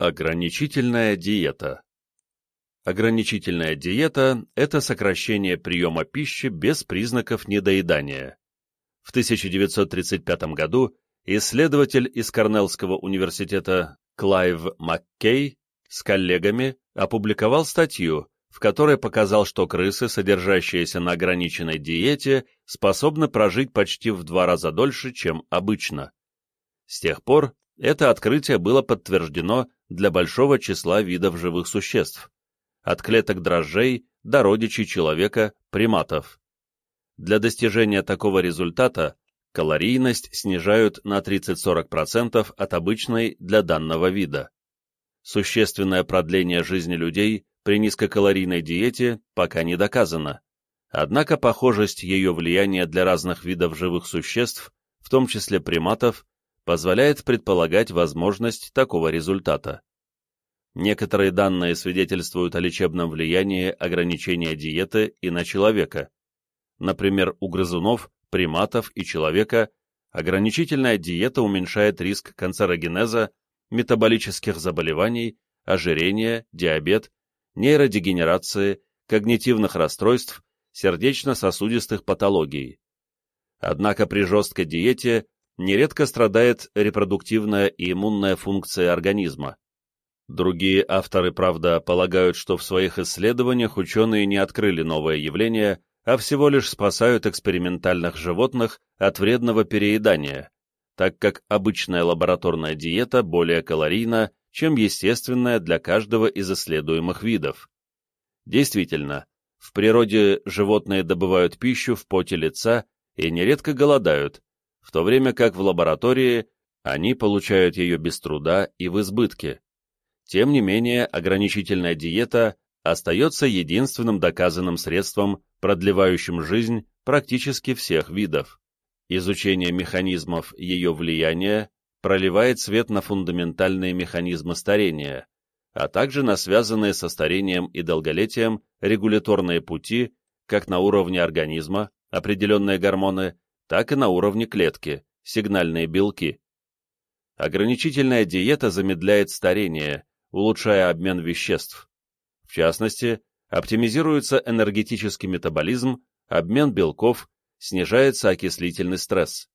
Ограничительная диета Ограничительная диета – это сокращение приема пищи без признаков недоедания. В 1935 году исследователь из Корнеллского университета Клайв Маккей с коллегами опубликовал статью, в которой показал, что крысы, содержащиеся на ограниченной диете, способны прожить почти в два раза дольше, чем обычно. С тех пор это открытие было подтверждено для большого числа видов живых существ, от клеток дрожжей до родичей человека, приматов. Для достижения такого результата калорийность снижают на 30-40% от обычной для данного вида. Существенное продление жизни людей при низкокалорийной диете пока не доказано, однако похожесть ее влияния для разных видов живых существ, в том числе приматов, позволяет предполагать возможность такого результата. Некоторые данные свидетельствуют о лечебном влиянии ограничения диеты и на человека. Например, у грызунов, приматов и человека ограничительная диета уменьшает риск канцерогенеза, метаболических заболеваний, ожирения, диабет, нейродегенерации, когнитивных расстройств, сердечно-сосудистых патологий. Однако при жесткой диете нередко страдает репродуктивная и иммунная функция организма. Другие авторы, правда, полагают, что в своих исследованиях ученые не открыли новое явление, а всего лишь спасают экспериментальных животных от вредного переедания, так как обычная лабораторная диета более калорийна, чем естественная для каждого из исследуемых видов. Действительно, в природе животные добывают пищу в поте лица и нередко голодают, в то время как в лаборатории они получают ее без труда и в избытке. Тем не менее, ограничительная диета остается единственным доказанным средством, продлевающим жизнь практически всех видов. Изучение механизмов ее влияния проливает свет на фундаментальные механизмы старения, а также на связанные со старением и долголетием регуляторные пути как на уровне организма, определенные гормоны, так и на уровне клетки, сигнальные белки. Ограничительная диета замедляет старение, улучшая обмен веществ. В частности, оптимизируется энергетический метаболизм, обмен белков, снижается окислительный стресс.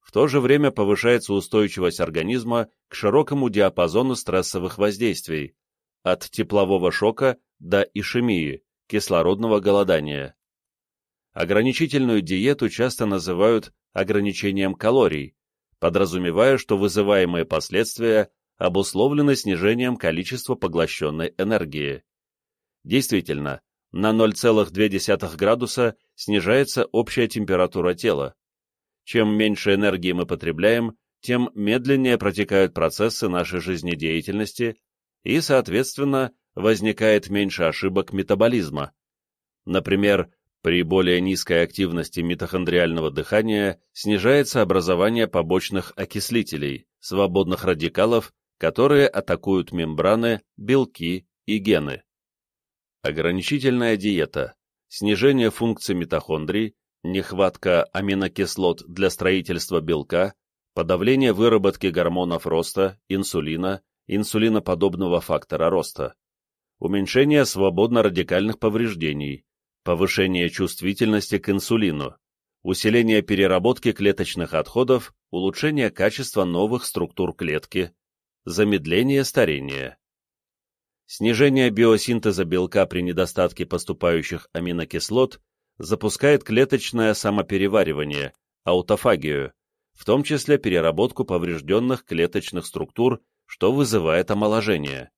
В то же время повышается устойчивость организма к широкому диапазону стрессовых воздействий, от теплового шока до ишемии, кислородного голодания. Ограничительную диету часто называют ограничением калорий, подразумевая, что вызываемые последствия обусловлены снижением количества поглощенной энергии. Действительно, на 0,2 градуса снижается общая температура тела. Чем меньше энергии мы потребляем, тем медленнее протекают процессы нашей жизнедеятельности и, соответственно, возникает меньше ошибок метаболизма. Например, при более низкой активности митохондриального дыхания снижается образование побочных окислителей, свободных радикалов, которые атакуют мембраны, белки и гены. Ограничительная диета, снижение функций митохондрий, нехватка аминокислот для строительства белка, подавление выработки гормонов роста, инсулина, инсулиноподобного фактора роста, уменьшение свободно-радикальных повреждений, повышение чувствительности к инсулину, усиление переработки клеточных отходов, улучшение качества новых структур клетки, замедление старения. Снижение биосинтеза белка при недостатке поступающих аминокислот запускает клеточное самопереваривание, аутофагию, в том числе переработку поврежденных клеточных структур, что вызывает омоложение.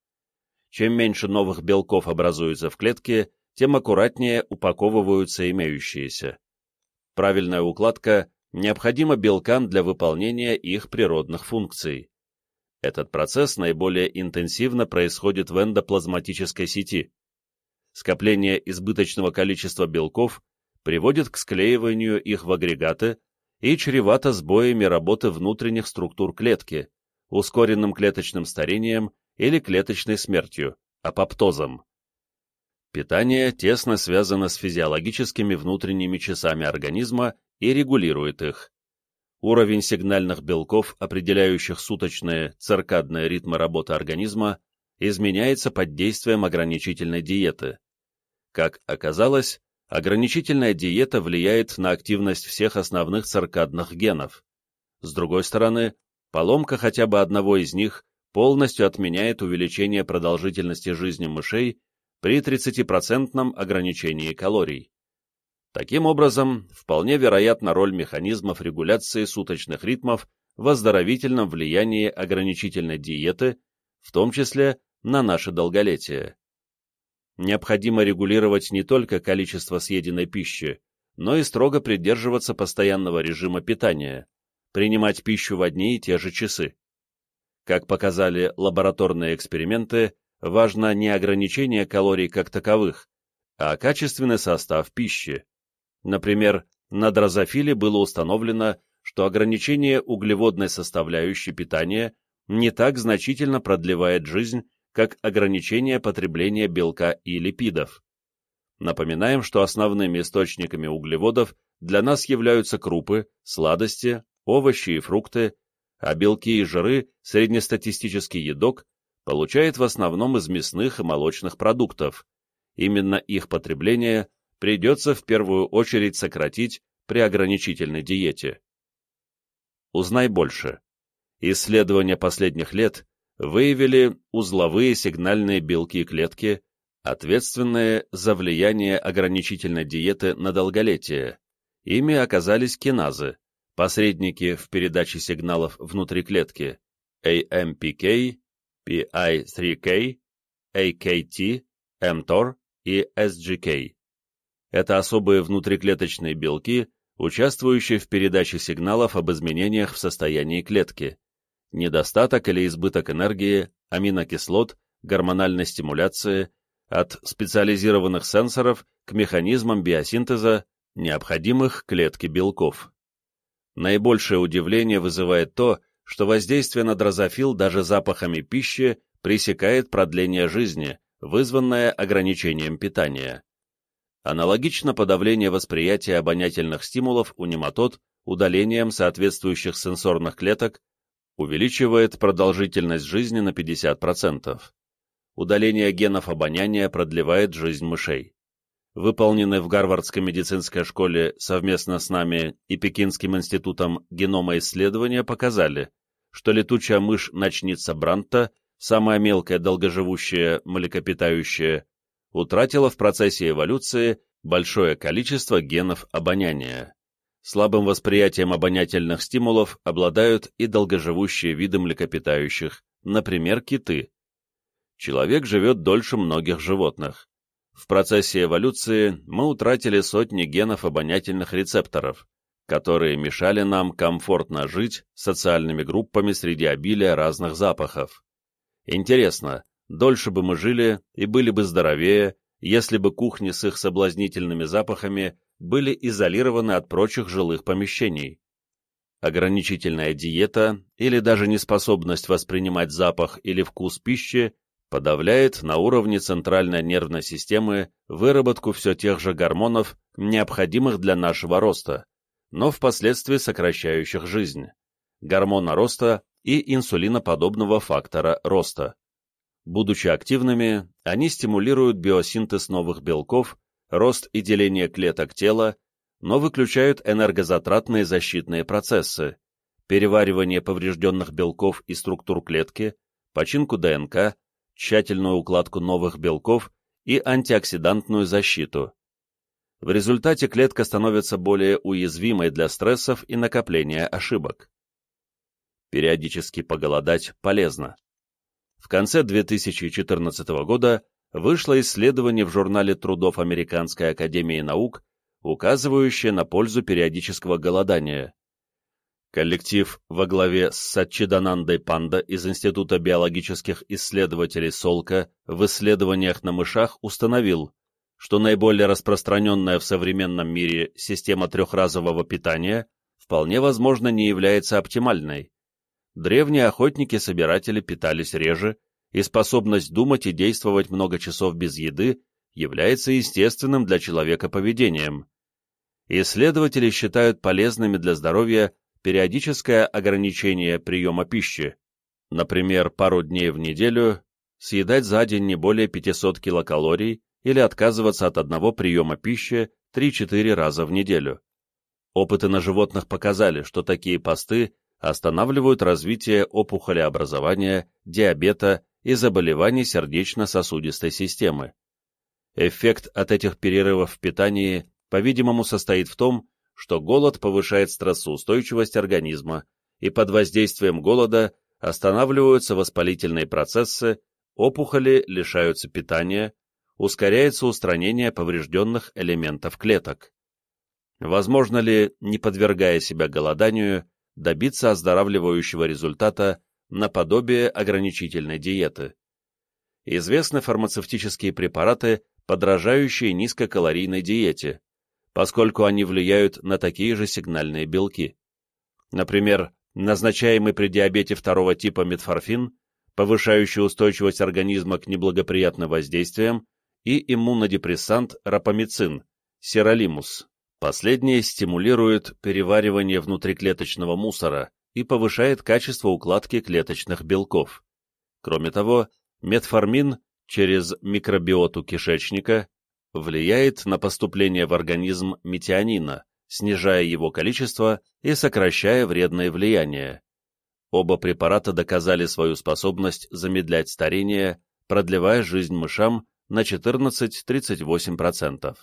Чем меньше новых белков образуется в клетке, тем аккуратнее упаковываются имеющиеся. Правильная укладка необходима белкам для выполнения их природных функций. Этот процесс наиболее интенсивно происходит в эндоплазматической сети. Скопление избыточного количества белков приводит к склеиванию их в агрегаты и чревато сбоями работы внутренних структур клетки, ускоренным клеточным старением или клеточной смертью, апоптозом. Питание тесно связано с физиологическими внутренними часами организма и регулирует их. уровень сигнальных белков, определяющих суточные циркадные ритмы работы организма, изменяется под действием ограничительной диеты. Как оказалось, ограничительная диета влияет на активность всех основных циркадных генов. С другой стороны, поломка хотя бы одного из них полностью отменяет увеличение продолжительности жизни мышей при 30% ограничении калорий. Таким образом, вполне вероятна роль механизмов регуляции суточных ритмов в оздоровительном влиянии ограничительной диеты, в том числе на наше долголетие. Необходимо регулировать не только количество съеденной пищи, но и строго придерживаться постоянного режима питания, принимать пищу в одни и те же часы. Как показали лабораторные эксперименты, важно не ограничение калорий как таковых, а качественный состав пищи. Например, на дрозофиле было установлено, что ограничение углеводной составляющей питания не так значительно продлевает жизнь, как ограничение потребления белка и липидов. Напоминаем, что основными источниками углеводов для нас являются крупы, сладости, овощи и фрукты, а белки и жиры среднестатистический едок получает в основном из мясных и молочных продуктов. Именно их потребление придется в первую очередь сократить при ограничительной диете. Узнай больше. Исследования последних лет выявили узловые сигнальные белки клетки, ответственные за влияние ограничительной диеты на долголетие. Ими оказались киназы, посредники в передаче сигналов внутри клетки AMPK, PI3K, AKT, mTOR и SGK. Это особые внутриклеточные белки, участвующие в передаче сигналов об изменениях в состоянии клетки. Недостаток или избыток энергии, аминокислот, гормональной стимуляции, от специализированных сенсоров к механизмам биосинтеза, необходимых клетке белков. Наибольшее удивление вызывает то, что воздействие на дрозофил даже запахами пищи пресекает продление жизни, вызванное ограничением питания. Аналогично подавление восприятия обонятельных стимулов у нематод удалением соответствующих сенсорных клеток увеличивает продолжительность жизни на 50%. Удаление генов обоняния продлевает жизнь мышей выполненные в Гарвардской медицинской школе совместно с нами и Пекинским институтом генома исследования показали, что летучая мышь ночница Бранта, самая мелкая долгоживущая млекопитающая, утратила в процессе эволюции большое количество генов обоняния. Слабым восприятием обонятельных стимулов обладают и долгоживущие виды млекопитающих, например, киты. Человек живет дольше многих животных. В процессе эволюции мы утратили сотни генов обонятельных рецепторов, которые мешали нам комфортно жить социальными группами среди обилия разных запахов. Интересно, дольше бы мы жили и были бы здоровее, если бы кухни с их соблазнительными запахами были изолированы от прочих жилых помещений. Ограничительная диета или даже неспособность воспринимать запах или вкус пищи подавляет на уровне центральной нервной системы выработку все тех же гормонов, необходимых для нашего роста, но впоследствии сокращающих жизнь, гормона роста и инсулиноподобного фактора роста. Будучи активными, они стимулируют биосинтез новых белков, рост и деление клеток тела, но выключают энергозатратные защитные процессы, переваривание поврежденных белков и структур клетки, починку ДНК, тщательную укладку новых белков и антиоксидантную защиту. В результате клетка становится более уязвимой для стрессов и накопления ошибок. Периодически поголодать полезно. В конце 2014 года вышло исследование в журнале трудов Американской академии наук, указывающее на пользу периодического голодания. Коллектив во главе с Сачиданандой Панда из Института биологических исследователей Солка в исследованиях на мышах установил, что наиболее распространенная в современном мире система трехразового питания вполне возможно не является оптимальной. Древние охотники-собиратели питались реже, и способность думать и действовать много часов без еды является естественным для человека поведением. Исследователи считают полезными для здоровья периодическое ограничение приема пищи, например, пару дней в неделю, съедать за день не более 500 килокалорий или отказываться от одного приема пищи 3-4 раза в неделю. Опыты на животных показали, что такие посты останавливают развитие опухолеобразования, диабета и заболеваний сердечно-сосудистой системы. Эффект от этих перерывов в питании, по-видимому, состоит в том, что голод повышает стрессоустойчивость организма, и под воздействием голода останавливаются воспалительные процессы, опухоли лишаются питания, ускоряется устранение поврежденных элементов клеток. Возможно ли, не подвергая себя голоданию, добиться оздоравливающего результата наподобие ограничительной диеты? Известны фармацевтические препараты, подражающие низкокалорийной диете, поскольку они влияют на такие же сигнальные белки. Например, назначаемый при диабете второго типа метформин, повышающий устойчивость организма к неблагоприятным воздействиям, и иммунодепрессант рапамицин, сиролимус. Последнее стимулирует переваривание внутриклеточного мусора и повышает качество укладки клеточных белков. Кроме того, метформин через микробиоту кишечника влияет на поступление в организм метионина, снижая его количество и сокращая вредное влияние. Оба препарата доказали свою способность замедлять старение, продлевая жизнь мышам на 14-38%.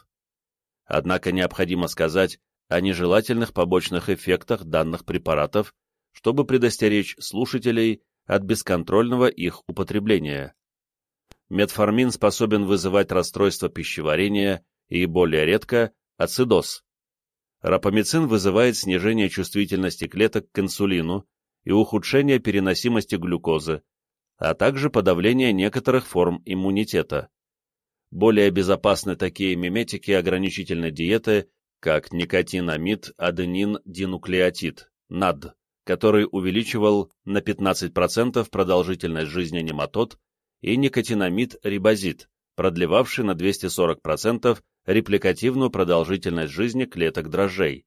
Однако необходимо сказать о нежелательных побочных эффектах данных препаратов, чтобы предостеречь слушателей от бесконтрольного их употребления метформин способен вызывать расстройство пищеварения и, более редко, ацидоз. Рапамицин вызывает снижение чувствительности клеток к инсулину и ухудшение переносимости глюкозы, а также подавление некоторых форм иммунитета. Более безопасны такие миметики ограничительной диеты, как никотинамид аденин динуклеотид, НАД, который увеличивал на 15% продолжительность жизни нематод и никотинамид-рибозит, продлевавший на 240% репликативную продолжительность жизни клеток дрожжей.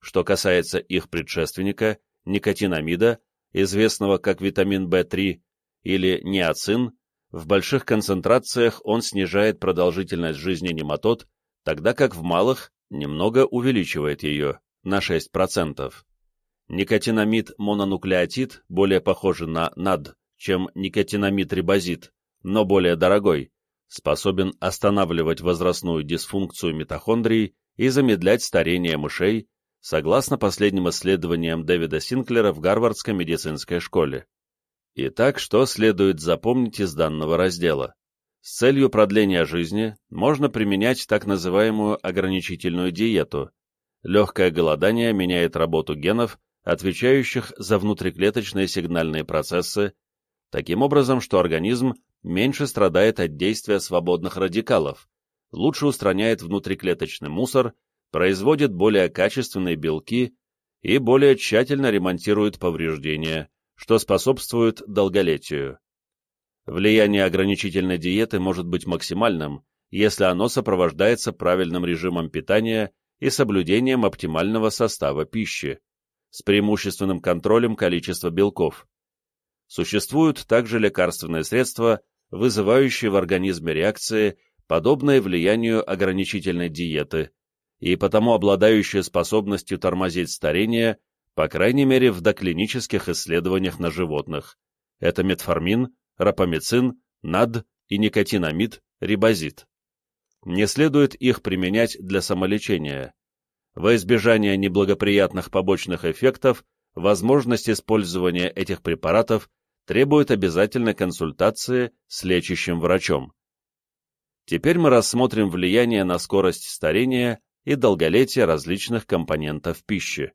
Что касается их предшественника, никотинамида, известного как витамин В3 или неоцин, в больших концентрациях он снижает продолжительность жизни нематод, тогда как в малых немного увеличивает ее, на 6%. Никотинамид-мононуклеотид, более похожий на НАД, чем никотинамид-рибозит, но более дорогой, способен останавливать возрастную дисфункцию митохондрий и замедлять старение мышей, согласно последним исследованиям Дэвида Синклера в Гарвардской медицинской школе. Итак, что следует запомнить из данного раздела? С целью продления жизни можно применять так называемую ограничительную диету. Легкое голодание меняет работу генов, отвечающих за внутриклеточные сигнальные процессы, таким образом, что организм меньше страдает от действия свободных радикалов, лучше устраняет внутриклеточный мусор, производит более качественные белки и более тщательно ремонтирует повреждения, что способствует долголетию. Влияние ограничительной диеты может быть максимальным, если оно сопровождается правильным режимом питания и соблюдением оптимального состава пищи, с преимущественным контролем количества белков. Существуют также лекарственные средства, вызывающие в организме реакции, подобные влиянию ограничительной диеты, и потому обладающие способностью тормозить старение, по крайней мере в доклинических исследованиях на животных. Это метформин, рапамицин, над и никотинамид, рибозит. Не следует их применять для самолечения. Во избежание неблагоприятных побочных эффектов, возможность использования этих препаратов требует обязательной консультации с лечащим врачом. Теперь мы рассмотрим влияние на скорость старения и долголетие различных компонентов пищи.